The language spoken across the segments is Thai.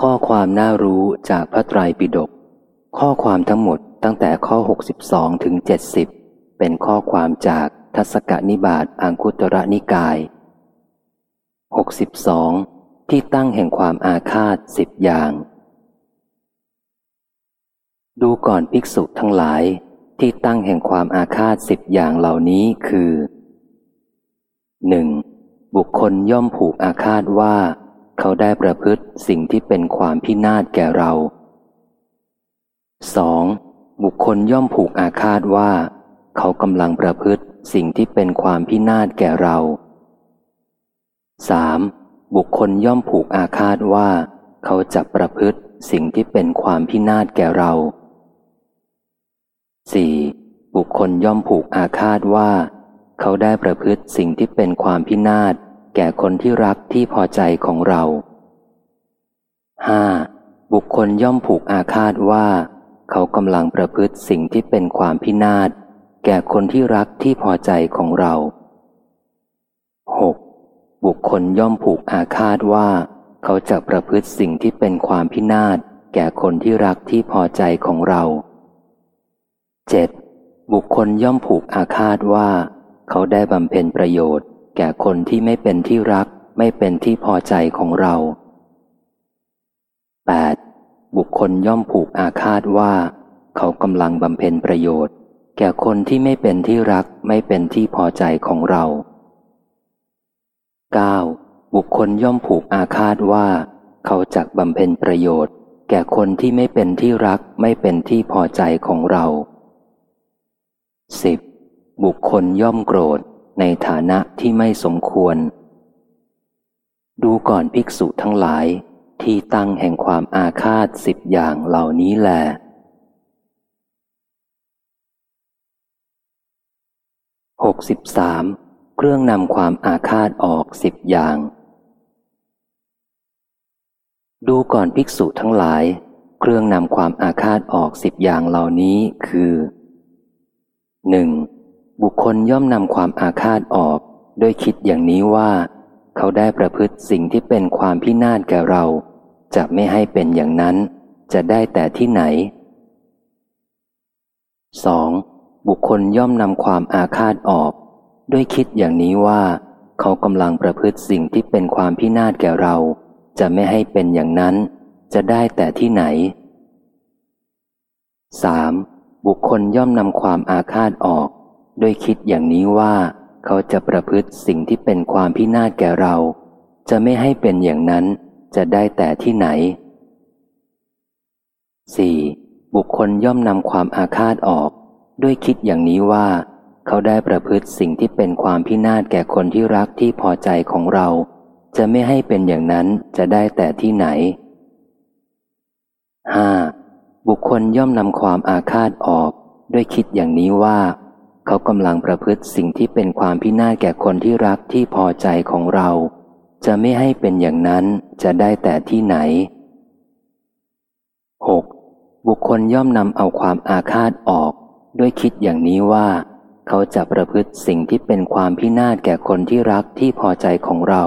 ข้อความน่ารู้จากพระไตรปิฎกข้อความทั้งหมดตั้งแต่ข้อ 62 ถึง 70 เป็นข้อความจากทัศกนิบาตอังคุตระนิกาย 62 ที่ตั้งแห่งความอาฆาตสิบอย่าง ดูก่อนภิกษุทั้งหลาย ที่ตั้งแห่งความอาฆาตสิบอย่างเหล่านี้คือ 1. บุคคลย่อมผูกอาฆาตว่า เขาได้ประพฤติสิ่งที่เป็นความพินาศแก่เรา 2. บุคคลย่อมผูกอาฆาตว่า เขากำลังประพฤติสิ่งที่เป็นความพินาศแก่เรา 3. บุคคลย่อมผูกอาฆาตว่า เขาจะประพฤติสิ่งที่เป็นความพินาศแก่เรา 4. บุคคลย่อมผูกอาฆาตว่า เขาได้ประพฤติสิ่งที่เป็นความพินาศ แก่คนที่รักที่พอใจของเรา 5. บุคคลย่อมผูกอาฆาตว่า เขากำลังประพฤติสิ่งที่เป็นความพินาศแก่คนที่รักที่พอใจของเรา 6. บุคคลย่อมผูกอาฆาตว่า เขาจะประพฤติสิ่งที่เป็นความพินาศแก่คนที่รักที่พอใจของเรา 7. บุคคลย่อมผูกอาฆาตว่า เขาได้บำเพ็ญประโยชน์ แก่คนที่ไม่เป็นที่รัก ไม่เป็นที่พอใจของเรา 8. บุคคลย่อมผูกอาฆาตว่า เขากำลังบำเพ็ญประโยชน์ แก่คนที่ไม่เป็นที่รักไม่เป็นที่พอใจของเรา 9. บุคคลย่อมผูกอาฆาตว่า เขาจักบำเพ็ญประโยชน์ แก่คนที่ไม่เป็นที่รักไม่เป็นที่พอใจของเรา 10. บุคคลย่อมโกรธ ในฐานะที่ไม่สมควร ดูก่อนภิกษุทั้งหลาย ที่ตั้งแห่งความอาฆาตสิบอย่างเหล่านี้แลหกสิบสามเครื่องนำความอาฆาตออกสิบอย่าง ดูก่อนภิกษุทั้งหลาย เครื่องนำความอาฆาตออกสิบอย่างเหล่านี้คือหนึ่ง บุคคลย่อมนำความอาฆาตออก โดยคิดอย่างนี้ว่า เขาได้ประพฤติสิ่งที่เป็นความพินาศแก่เรา จะไม่ให้เป็นอย่างนั้น จะได้แต่ที่ไหน 2. บุคคลย่อมนำความอาฆาตออก ด้วยคิดอย่างนี้ว่า เขากำลังประพฤติสิ่งที่เป็นความพินาศแก่เรา จะไม่ให้เป็นอย่างนั้น จะได้แต่ที่ไหน 3. บุคคลย่อมนำความอาฆาตออก ด้วยคิดอย่างนี้ว่าเขาจะประพฤติสิ่งที่เป็นความพินาศแก่เรา จะไม่ให้เป็นอย่างนั้นจะได้แต่ที่ไหน 4. บุคคลย่อมนำความอาฆาตออก ด้วยคิดอย่างนี้ว่า เขาได้ประพฤติสิ่งที่เป็นความพินาศแก่คนที่รักที่พอใจของเรา จะไม่ให้เป็นอย่างนั้นจะได้แต่ที่ไหน 5. บุคคลย่อมนำความอาฆาตออก ด้วยคิดอย่างนี้ว่า เขากำลังประพฤติสิ่งที่เป็นความพินาศแก่คนที่รักที่พอใจของเรา จะไม่ให้เป็นอย่างนั้นจะได้แต่ที่ไหน 6. บุคคลย่อมนำเอาความอาฆาตออก ด้วยคิดอย่างนี้ว่า เขาจะประพฤติสิ่งที่เป็นความพินาศแก่คนที่รักที่พอใจของเรา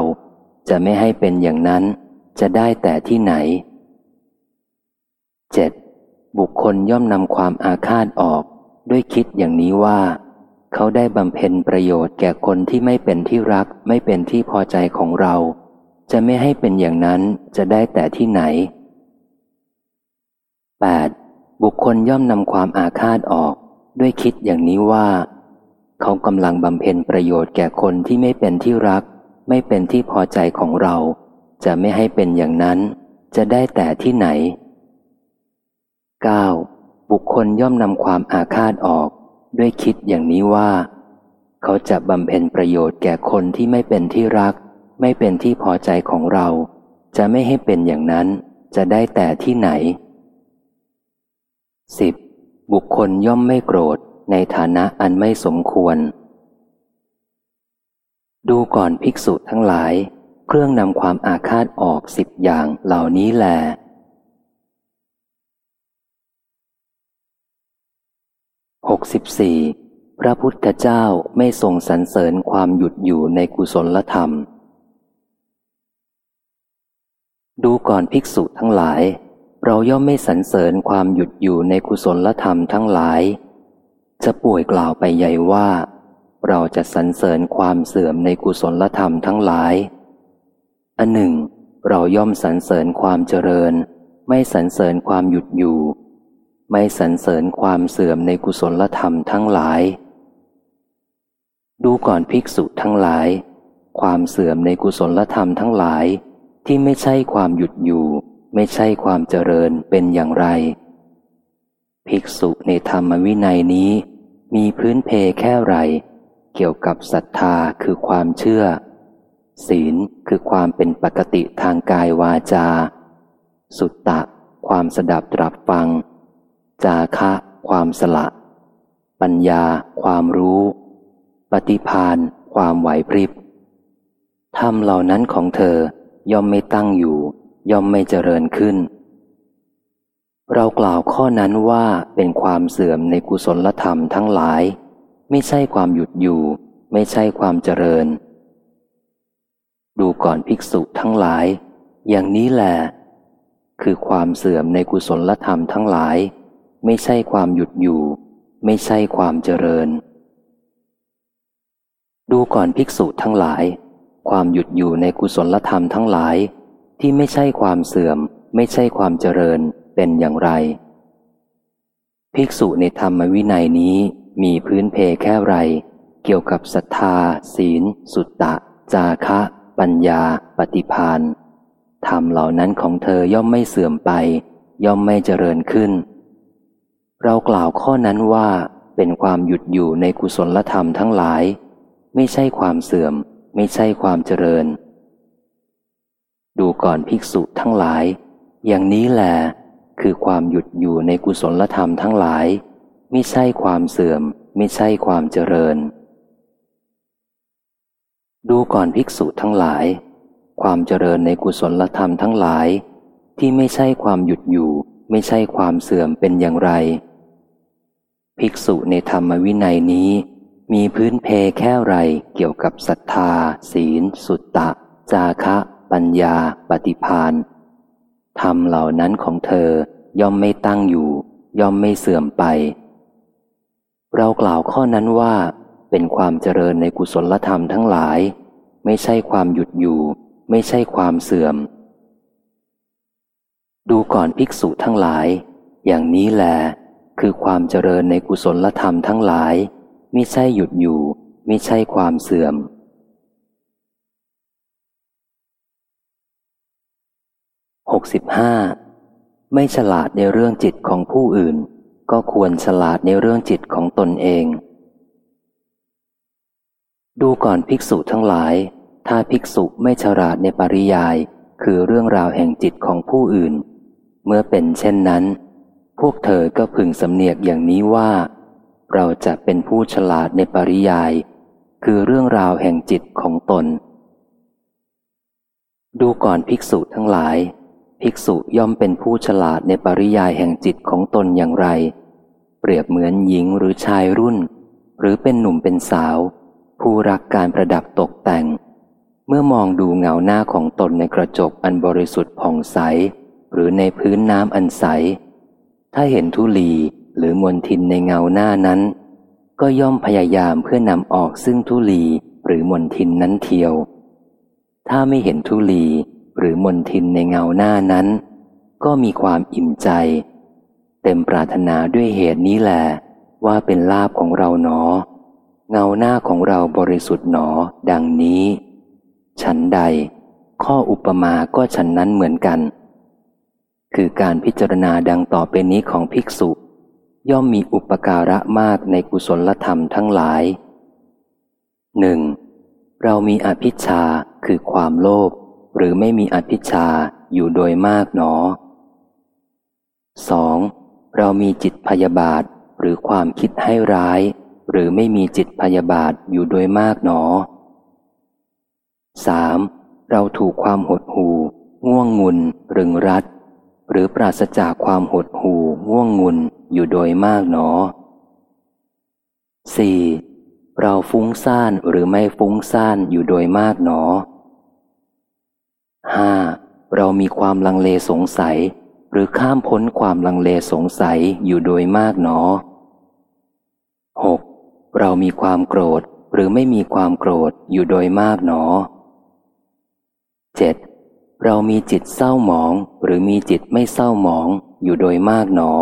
จะไม่ให้เป็นอย่างนั้น จะได้แต่ที่ไหน 7. บุคคลย่อมนำความอาฆาตออกด้วยคิดอย่างนี้ว่า เขาได้บำเพ็ญประโยชน์แก่คนที่ไม่เป็นที่รัก ไม่เป็นที่พอใจของเรา จะไม่ให้เป็นอย่างนั้นจะได้แต่ที่ไหน 8. บุคคลย่อมนำความอาฆาตออก ด้วยคิดอย่างนี้ว่า เขากำลังบำเพ็ญประโยชน์แก่คนที่ไม่เป็นที่รัก ไม่เป็นที่พอใจของเรา จะไม่ให้เป็นอย่างนั้น จะได้แต่ที่ไหน 9. บุคคลย่อมนำความอาฆาตออก ด้วยคิดอย่างนี้ว่า เขาจะบำเพ็ญประโยชน์แก่คนที่ไม่เป็นที่รัก ไม่เป็นที่พอใจของเรา จะไม่ให้เป็นอย่างนั้น จะได้แต่ที่ไหน 10. บุคคลย่อมไม่โกรธในฐานะอันไม่สมควร ดูก่อนภิกษุทั้งหลาย เครื่องนำความอาฆาตออกสิบอย่างเหล่านี้แหละ 64 พระพุทธเจ้าไม่ทรงสรรเสริญความหยุดอยู่ในกุศลธรรม ดูก่อนภิกษุทั้งหลาย เราย่อมไม่สรรเสริญความหยุดอยู่ในกุศลธรรมทั้งหลาย จะป่วยกล่าวไปใหญ่ว่า เราจะสรรเสริญความเสื่อมในกุศลธรรมทั้งหลาย อันหนึ่ง เราย่อมสรรเสริญความเจริญ ไม่สรรเสริญความหยุดอยู่ ไม่สรรเสริญความเสื่อมในกุศลธรรมทั้งหลาย ดูก่อนภิกษุทั้งหลาย ความเสื่อมในกุศลธรรมทั้งหลาย ที่ไม่ใช่ความหยุดอยู่ ไม่ใช่ความเจริญเป็นอย่างไร ภิกษุในธรรมวินัยนี้ มีพื้นเพแค่ไร เกี่ยวกับศรัทธาคือความเชื่อ ศีลคือความเป็นปกติทางกายวาจา สุตตะ ความสดับตรับฟัง จาคะ ความสละ ปัญญา ความรู้ ปฏิพานความไหวพริบธรรมเหล่านั้นของเธอย่อมไม่ตั้งอยู่ ย่อมไม่เจริญขึ้น เรากล่าวข้อนั้นว่าเป็นความเสื่อมในกุศลธรรมทั้งหลาย ไม่ใช่ความหยุดอยู่ ไม่ใช่ความเจริญ ดูก่อนภิกษุทั้งหลาย อย่างนี้แหละคือความเสื่อมในกุศลธรรมทั้งหลาย ไม่ใช่ความหยุดอยู่ ไม่ใช่ความเจริญ ดูก่อนภิกษุทั้งหลาย ความหยุดอยู่ในกุศลธรรมทั้งหลาย ที่ไม่ใช่ความเสื่อม ไม่ใช่ความเจริญเป็นอย่างไร ภิกษุในธรรมวินัยนี้มีพื้นเพแค่ไร เกี่ยวกับศรัทธา ศีล สุตตะ จาคะ ปัญญา ปฏิพานธรรมเหล่านั้นของเธอย่อมไม่เสื่อมไป ย่อมไม่เจริญขึ้น เรากล่าวข้อนั้นว่าเป็นความหยุดอยู่ในกุศลธรรมทั้งหลาย ไม่ใช่ความเสื่อม ไม่ใช่ความเจริญ ดูก่อนภิกษุทั้งหลาย อย่างนี้แหละคือความหยุดอยู่ในกุศลธรรมทั้งหลาย ไม่ใช่ความเสื่อม ไม่ใช่ความเจริญ ดูก่อนภิกษุทั้งหลาย ความเจริญในกุศลธรรมทั้งหลาย ที่ไม่ใช่ความหยุดอยู่ ไม่ใช่ความเสื่อมเป็นอย่างไร ภิกษุในธรรมวินัยนี้ มีพื้นเพแค่ไรเกี่ยวกับศรัทธา ศีล สุตตะ จาคะ ปัญญา ปฏิพานธรรมเหล่านั้นของเธอย่อมไม่ตั้งอยู่ ย่อมไม่เสื่อมไป เรากล่าวข้อนั้นว่า เป็นความเจริญในกุศลธรรมทั้งหลาย ไม่ใช่ความหยุดอยู่ ไม่ใช่ความเสื่อม ดูก่อนภิกษุทั้งหลาย อย่างนี้แหละคือความเจริญในกุศลธรรมทั้งหลายไม่ใช่หยุดอยู่ไม่ใช่ความเสื่อมหกสิบห้าไม่ฉลาดในเรื่องจิตของผู้อื่น ก็ควรฉลาดในเรื่องจิตของตนเอง ดูก่อนภิกษุทั้งหลาย ถ้าภิกษุไม่ฉลาดในปริยาย คือเรื่องราวแห่งจิตของผู้อื่น เมื่อเป็นเช่นนั้น พวกเธอก็พึงสำเนียกอย่างนี้ว่า เราจะเป็นผู้ฉลาดในปริยาย คือเรื่องราวแห่งจิตของตน ดูก่อนภิกษุทั้งหลาย ภิกษุย่อมเป็นผู้ฉลาดในปริยายแห่งจิตของตนอย่างไร เปรียบเหมือนหญิงหรือชายรุ่น หรือเป็นหนุ่มเป็นสาว ผู้รักการประดับตกแต่ง เมื่อมองดูเงาหน้าของตนในกระจกอันบริสุทธิ์ผ่องใส หรือในพื้นน้ำอันใส ถ้าเห็นทุลีหรือมวลทินในเงาหน้านั้น ก็ย่อมพยายามเพื่อนำออกซึ่งทุลีหรือมวลทินนั้นเทียว ถ้าไม่เห็นทุลีหรือมวลทินในเงาหน้านั้น ก็มีความอิ่มใจ เต็มปรารถนาด้วยเหตุนี้แหละว่าเป็นลาบของเราหนอ เงาหน้าของเราบริสุทธิ์หนอ ดังนี้ ฉันใด ข้ออุปมาก็ฉันนั้นเหมือนกัน คือการพิจารณาดังต่อไปนี้ของภิกษุ ย่อมมีอุปการะมากในกุศลธรรมทั้งหลายหนึ่งเรามีอภิชาคือความโลภหรือไม่มีอภิชาอยู่โดยมากหนอสองเรามีจิตพยาบาทหรือความคิดให้ร้าย หรือไม่มีจิตพยาบาทอยู่โดยมากหนอสามเราถูกความหดหู่ง่วงงุนรึงรัด หรือปราศจากความหดหู่ง่วงงุนอยู่โดยมากหนอ 4. เราฟุ้งซ่านหรือไม่ฟุ้งซ่านอยู่โดยมากหนอ 5. เรามีความลังเลสงสัย หรือข้ามพ้นความลังเลสงสัยอยู่โดยมากหนอ 6. เรามีความโกรธหรือไม่มีความโกรธอยู่โดยมากหนอ 7. เรามีจิตเศร้าหมองหรือมีจิตไม่เศร้าหมองอยู่โดยมากหนอ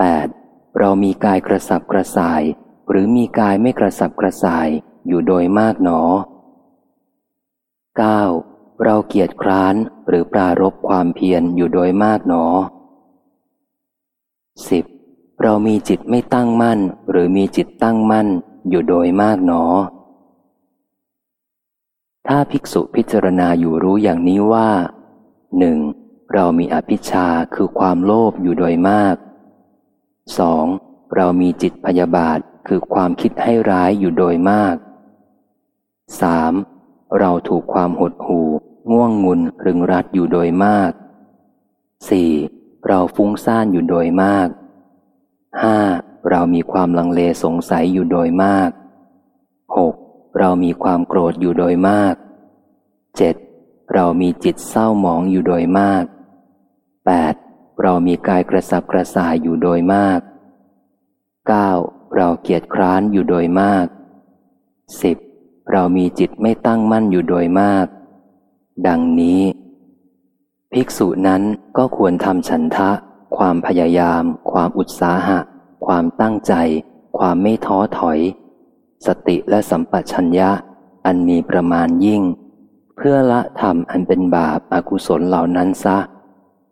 8. เรามีกายกระสับกระส่าย หรือมีกายไม่กระสับกระส่ายอยู่โดยมากหนอ 9. เราเกียจคร้านหรือปรารบความเพียรอยู่โดยมากหนอ 10. เรามีจิตไม่ตั้งมั่น หรือมีจิตตั้งมั่นอยู่โดยมากหนอ ถ้าภิกษุพิจารณาอยู่รู้อย่างนี้ว่าหนึ่งเรามีอภิชาคือความโลภอยู่โดยมาก 2. เรามีจิตพยาบาทคือความคิดให้ร้ายอยู่โดยมาก 3. เราถูกความหดหู่ง่วงงุนรึงรัดอยู่โดยมาก 4. เราฟุ้งซ่านอยู่โดยมาก 5. เรามีความลังเลสงสัยอยู่โดยมาก 6. เรามีความโกรธอยู่โดยมาก 7. เรามีจิตเศร้าหมองอยู่โดยมาก 8. เรามีกายกระสับกระส่ายอยู่โดยมาก 9. เราเกียจคร้านอยู่โดยมาก 10. เรามีจิตไม่ตั้งมั่นอยู่โดยมาก ดังนี้ ภิกษุนั้นก็ควรทำฉันทะ ความพยายาม ความอุตสาหะ ความตั้งใจ ความไม่ท้อถอย สติและสัมปชัญญะอันมีประมาณยิ่ง เพื่อละธรรมอันเป็นบาปอากุศลเหล่านั้นซะ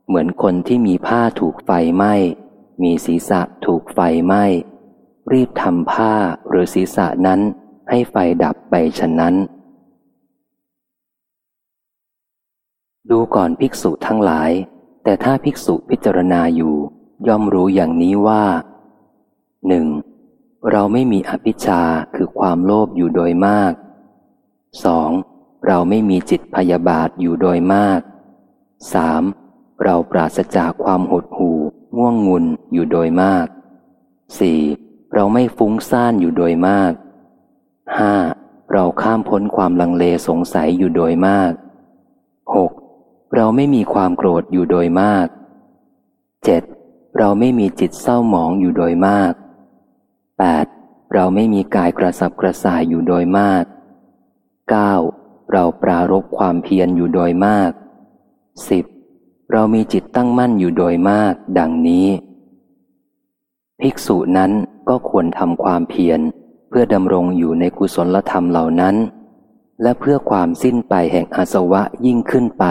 เหมือนคนที่มีผ้าถูกไฟไหม้ มีศีรษะถูกไฟไหม้ รีบทำผ้าหรือศีรษะนั้นให้ไฟดับไปฉะนั้น ดูก่อนภิกษุทั้งหลาย แต่ถ้าภิกษุพิจารณาอยู่ ย่อมรู้อย่างนี้ว่าหนึ่ง เราไม่มีอภิชาคือความโลภอยู่โดยมาก 2. เราไม่มีจิตพยาบาทอยู่โดยมาก 3. เราปราศจากความหดหู่ง่วงงุนอยู่โดยมาก 4. เราไม่ฟุ้งซ่านอยู่โดยมาก 5. เราข้ามพ้นความลังเลสงสัยอยู่โดยมาก 6. เราไม่มีความโกรธอยู่โดยมาก 7. เราไม่มีจิตเศร้าหมองอยู่โดยมาก 8. เราไม่มีกายกระสับกระส่ายอยู่โดยมาก 9. เราปรารบความเพียรอยู่โดยมาก 10. เรามีจิตตั้งมั่นอยู่โดยมาก ดังนี้ ภิกษุนั้นก็ควรทำความเพียรเพื่อดำรงอยู่ในกุศลธรรมเหล่านั้น และเพื่อความสิ้นไปแห่งอาสวะยิ่งขึ้นไป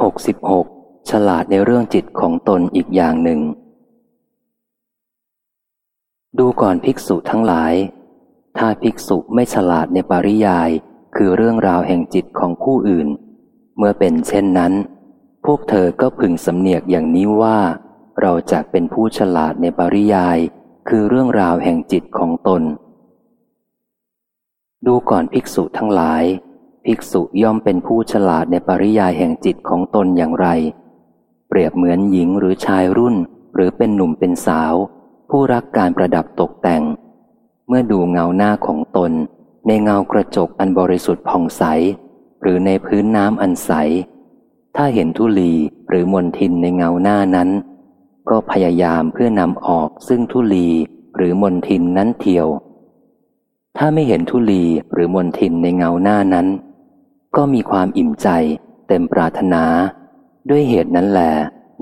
66. ฉลาดในเรื่องจิตของตนอีกอย่างหนึ่ง ดูก่อนภิกษุทั้งหลาย ถ้าภิกษุไม่ฉลาดในปริยาย คือเรื่องราวแห่งจิตของผู้อื่น เมื่อเป็นเช่นนั้น พวกเธอก็พึงสำเนียกอย่างนี้ว่า เราจะเป็นผู้ฉลาดในปริยาย คือเรื่องราวแห่งจิตของตน ดูก่อนภิกษุทั้งหลายภิกษุย่อมเป็นผู้ฉลาดในปริยายแห่งจิตของตนอย่างไร เปรียบเหมือนหญิงหรือชายรุ่น หรือเป็นหนุ่มเป็นสาว ผู้รักการประดับตกแต่ง เมื่อดูเงาหน้าของตน ในเงากระจกอันบริสุทธิ์ผ่องใส หรือในพื้นน้ำอันใส ถ้าเห็นทุลีหรือมนทินในเงาหน้านั้น ก็พยายามเพื่อนำออกซึ่งทุลีหรือมนทินนั้นเทียว ถ้าไม่เห็นทุลีหรือมนทินในเงาหน้านั้น ก็มีความอิ่มใจ เต็มปรารถนา ด้วยเหตุนั้นแหละ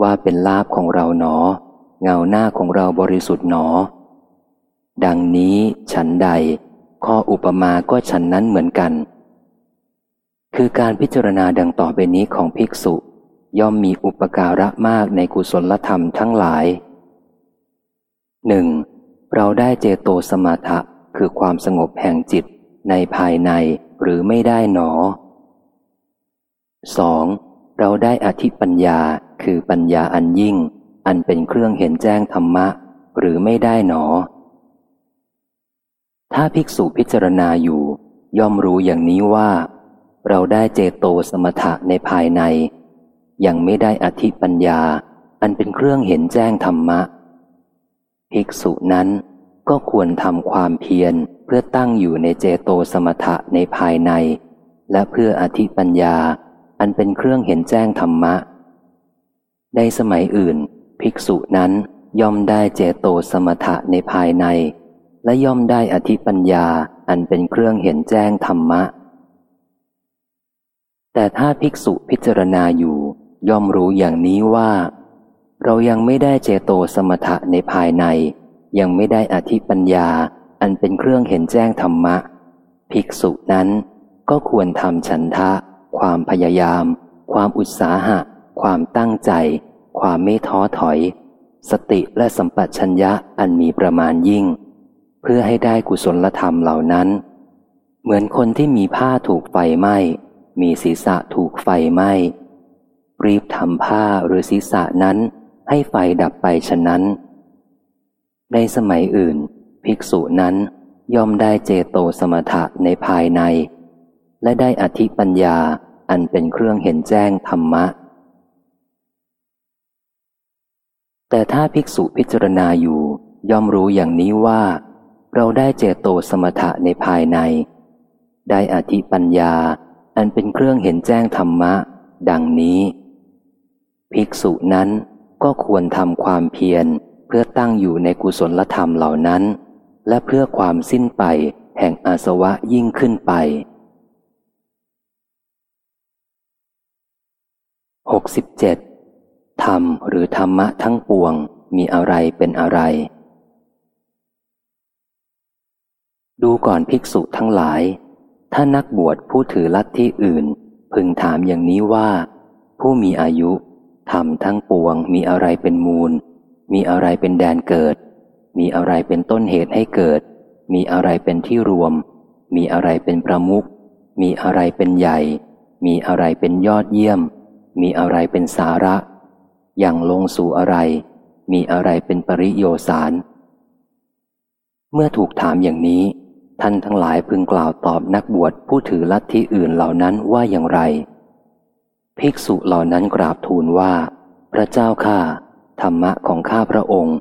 ว่าเป็นลาบของเราหนอ เงาหน้าของเราบริสุทธิ์หนอ ดังนี้ฉันใด ข้ออุปมาก็ฉันนั้นเหมือนกัน คือการพิจารณาดังต่อไปนี้ของภิกษุ ย่อมมีอุปการะมากในกุศลธรรมทั้งหลายหนึ่งเราได้เจโตสมาธะคือความสงบแห่งจิตในภายในหรือไม่ได้หนอ 2. เราได้อธิปัญญาคือปัญญาอันยิ่ง อันเป็นเครื่องเห็นแจ้งธรรมะ หรือไม่ได้หนอ ถ้าภิกษุพิจารณาอยู่ ย่อมรู้อย่างนี้ว่า เราได้เจโตสมถะในภายใน ยังไม่ได้อธิปัญญา อันเป็นเครื่องเห็นแจ้งธรรมะ ภิกษุนั้นก็ควรทำความเพียรเพื่อตั้งอยู่ในเจโตสมถะในภายใน และเพื่ออธิปัญญา อันเป็นเครื่องเห็นแจ้งธรรมะ ในสมัยอื่น ภิกษุนั้นย่อมได้เจโตสมถะในภายใน และย่อมได้อธิปัญญาอันเป็นเครื่องเห็นแจ้งธรรมะ แต่ถ้าภิกษุพิจารณาอยู่ ย่อมรู้อย่างนี้ว่า เรายังไม่ได้เจโตสมถะในภายใน ยังไม่ได้อธิปัญญาอันเป็นเครื่องเห็นแจ้งธรรมะ ภิกษุนั้นก็ควรทำฉันทะ ความพยายาม ความอุตสาหะ ความตั้งใจ ความไม่ท้อถอย สติและสัมปชัญญะอันมีประมาณยิ่ง เพื่อให้ได้กุศลธรรมเหล่านั้น เหมือนคนที่มีผ้าถูกไฟไหม้ มีศีรษะถูกไฟไหม้ รีบทำผ้าหรือศีรษะนั้นให้ไฟดับไปฉะนั้น ในสมัยอื่น ภิกษุนั้นย่อมได้เจโตสมถะในภายใน และได้อธิปัญญาอันเป็นเครื่องเห็นแจ้งธรรมะ แต่ถ้าภิกษุพิจารณาอยู่ ย่อมรู้อย่างนี้ว่า เราได้เจโตสมถะในภายใน ได้อธิปัญญาอันเป็นเครื่องเห็นแจ้งธรรมะ ดังนี้ ภิกษุนั้นก็ควรทำความเพียรเพื่อตั้งอยู่ในกุศลธรรมเหล่านั้น และเพื่อความสิ้นไปแห่งอาสวะยิ่งขึ้นไป 67. ธรรมหรือธรรมะทั้งปวงมีอะไรเป็นอะไร ดูก่อนภิกษุทั้งหลาย ถ้านักบวชผู้ถือลัทธิอื่น พึงถามอย่างนี้ว่า ผู้มีอายุธรรมทั้งปวงมีอะไรเป็นมูล มีอะไรเป็นแดนเกิด มีอะไรเป็นต้นเหตุให้เกิด มีอะไรเป็นที่รวม มีอะไรเป็นประมุขมีอะไรเป็นใหญ่ มีอะไรเป็นยอดเยี่ยม มีอะไรเป็นสาระ อย่างลงสู่อะไร มีอะไรเป็นปริโยสาร เมื่อถูกถามอย่างนี้ ท่านทั้งหลายพึงกล่าวตอบนักบวชผู้ถือลัทธิอื่นเหล่านั้นว่าอย่างไร ภิกษุเหล่านั้นกราบทูลว่า พระเจ้าข้าธรรมะของข้าพระองค์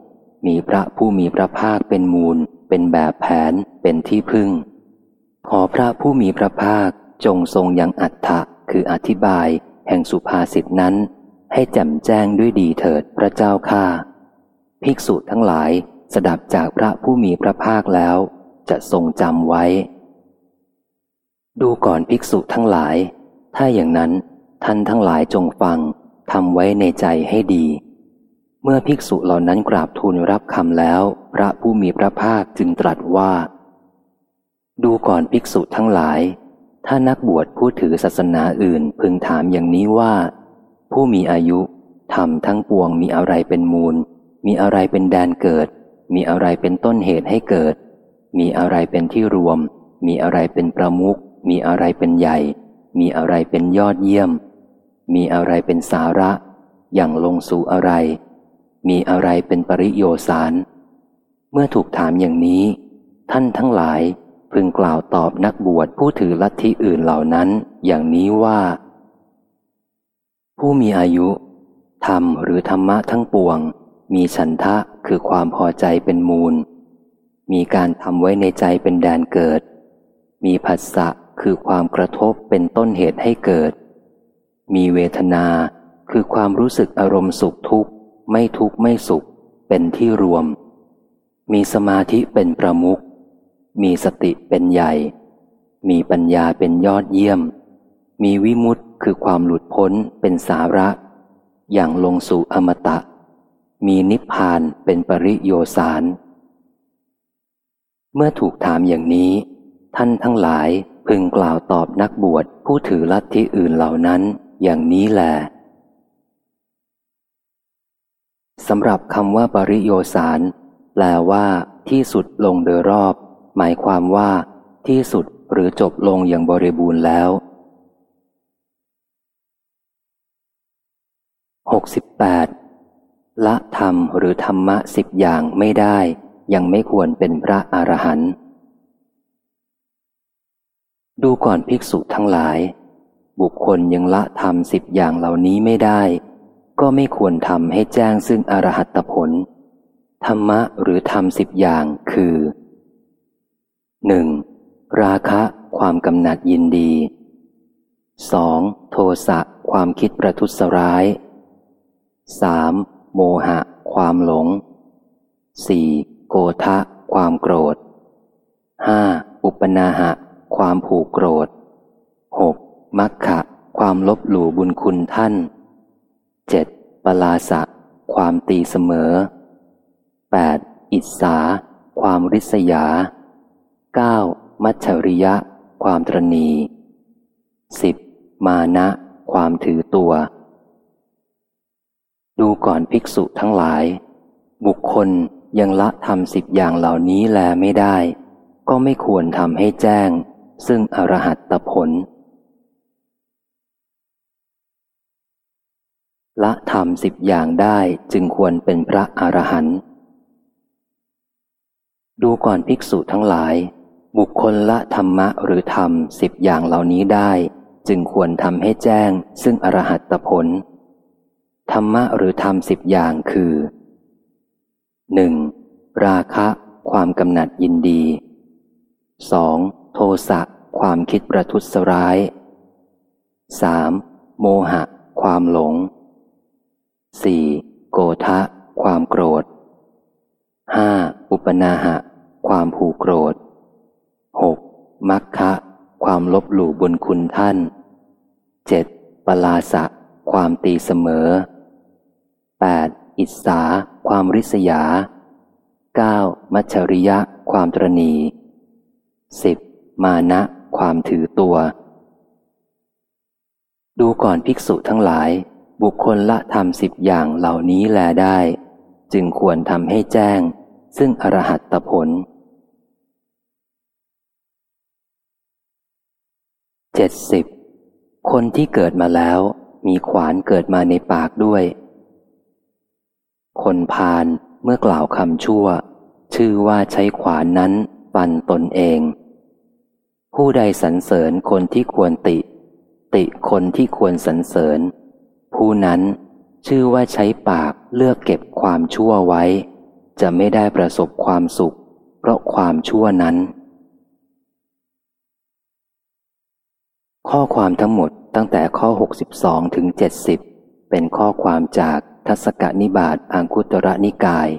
มีพระผู้มีพระภาคเป็นมูล เป็นแบบแผน เป็นที่พึ่ง ขอพระผู้มีพระภาคจงทรงยังอัฏฐะคืออธิบาย แห่งสุภาษิตนั้น ให้แจ่มแจ้งด้วยดีเถิดพระเจ้าข้าภิกษุทั้งหลายสดับจากพระผู้มีพระภาคแล้ว จะทรงจำไว้ ดูก่อนภิกษุทั้งหลาย ถ้าอย่างนั้นท่านทั้งหลายจงฟังทำไว้ในใจให้ดี เมื่อภิกษุเหล่านั้นกราบทูลรับคำแล้ว พระผู้มีพระภาคจึงตรัสว่า ดูก่อนภิกษุทั้งหลาย ถ้านักบวชผู้ถือศาสนาอื่นพึงถามอย่างนี้ว่า ผู้มีอายุทำทั้งปวงมีอะไรเป็นมูล มีอะไรเป็นแดนเกิด มีอะไรเป็นต้นเหตุให้เกิด มีอะไรเป็นที่รวม มีอะไรเป็นประมุขมีอะไรเป็นใหญ่ มีอะไรเป็นยอดเยี่ยม มีอะไรเป็นสาระ อย่างลงสู่อะไร มีอะไรเป็นปริโยสาร เมื่อถูกถามอย่างนี้ ท่านทั้งหลาย พึงกล่าวตอบนักบวชผู้ถือลัทธิอื่นเหล่านั้น อย่างนี้ว่า ผู้มีอายุธรรมหรือธรรมะทั้งปวง มีฉันทะคือความพอใจเป็นมูล มีการทำไว้ในใจเป็นแดนเกิด มีผัสสะคือความกระทบเป็นต้นเหตุให้เกิด มีเวทนาคือความรู้สึกอารมณ์สุขทุกข์ ไม่ทุกข์ไม่สุข เป็นที่รวม มีสมาธิเป็นประมุข มีสติเป็นใหญ่ มีปัญญาเป็นยอดเยี่ยม มีวิมุตต์คือความหลุดพ้นเป็นสาระ อย่างลงสู่อมตะ มีนิพพานเป็นปริโยสารเมื่อถูกถามอย่างนี้ ท่านทั้งหลายพึงกล่าวตอบนักบวชผู้ถือลัทธิอื่นเหล่านั้นอย่างนี้แหละสำหรับคำว่าปริโยสารแปลว่าที่สุดลงโดยรอบ หมายความว่าที่สุดหรือจบลงอย่างบริบูรณ์แล้ว 68. ละธรรมหรือธรรมะสิบอย่างไม่ได้ ยังไม่ควรเป็นพระอรหันต์ดูก่อนภิกษุทั้งหลาย บุคคลยังละทำสิบอย่างเหล่านี้ไม่ได้ ก็ไม่ควรทำให้แจ้งซึ่งอรหัตผล ธรรมะหรือทำสิบอย่างคือ หนึ่งราคะความกำหนัดยินดีสองโทสะความคิดประทุษร้ายสามโมหะ ความหลงสี่โกทะ ความโกรธห้าอุปนาหะ ความผูกโกรธหกมัคคะความลบหลู่บุญคุณท่านเจ็ดปลาสะ ความตีเสมอแปดอิสา ความริษยา เก้ามัชริยะ ความตรณีสิบมานะ ความถือตัว ดูก่อนภิกษุทั้งหลาย บุคคลยังละทำสิบอย่างเหล่านี้แลไม่ได้ ก็ไม่ควรทำให้แจ้ง ซึ่งอรหัตตผล ละทำสิบอย่างได้จึงควรเป็นพระอรหันต์ดูก่อนภิกษุทั้งหลาย บุคคลละธรรมะหรือธรรมสิบอย่างเหล่านี้ได้ จึงควรทำให้แจ้ง ซึ่งอรหัตผล ธรรมะหรือธรรมสิบอย่างคือหนึ่งราคะ ความกำหนัดยินดีสองโทสะ ความคิดประทุษร้ายสามโมหะ ความหลงสี่โกทะ ความโกรธห้าอุปนาหะ ความผูกโกรธ หกมัคคะ ความลบหลู่บุญคุณท่านเจ็ดปลาสะ ความตีเสมอแปดอิสา ความริษยาเก้ามัชริยะ ความตรณีสิมานะ ความถือตัว ดูก่อนภิกษุทั้งหลาย บุคคลละทำสิบอย่างเหล่านี้แลได้ จึงควรทำให้แจ้ง ซึ่งอรหัตตผล เจ็ดสิบคนที่เกิดมาแล้ว มีขวานเกิดมาในปากด้วย คนพาลเมื่อกล่าวคำชั่ว ชื่อว่าใช้ขวานนั้นฟันตนเอง ผู้ใดสรรเสริญคนที่ควรติ ติคนที่ควรสรรเสริญ ผู้นั้นชื่อว่าใช้ปากเลือกเก็บความชั่วไว้ จะไม่ได้ประสบความสุข เพราะความชั่วนั้น ข้อความทั้งหมดตั้งแต่ข้อ 62 ถึง 70 เป็นข้อความจากทัศกนิบาตอังคุตระนิกาย